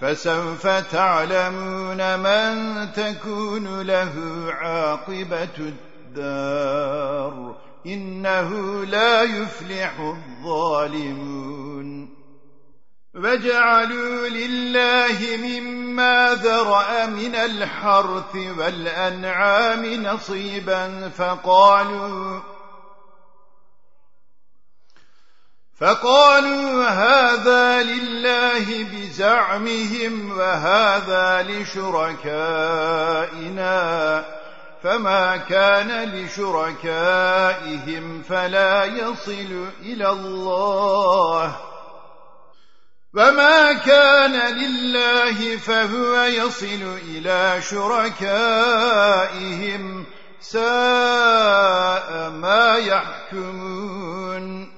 فسوف تعلمون من تكون له عاقبة الدار. إنه لا يفلح الظالمون. وجعلوا لله مما ذرأ من الحرث والأنعام نصيبا فقالوا فقالوا هذا لله بزعمهم وهذا لشركائنا فما كان لشركائهم فلا يصل إلى الله. وما كان لله فهو يصل إلى شركائهم ساء ما يحكمون.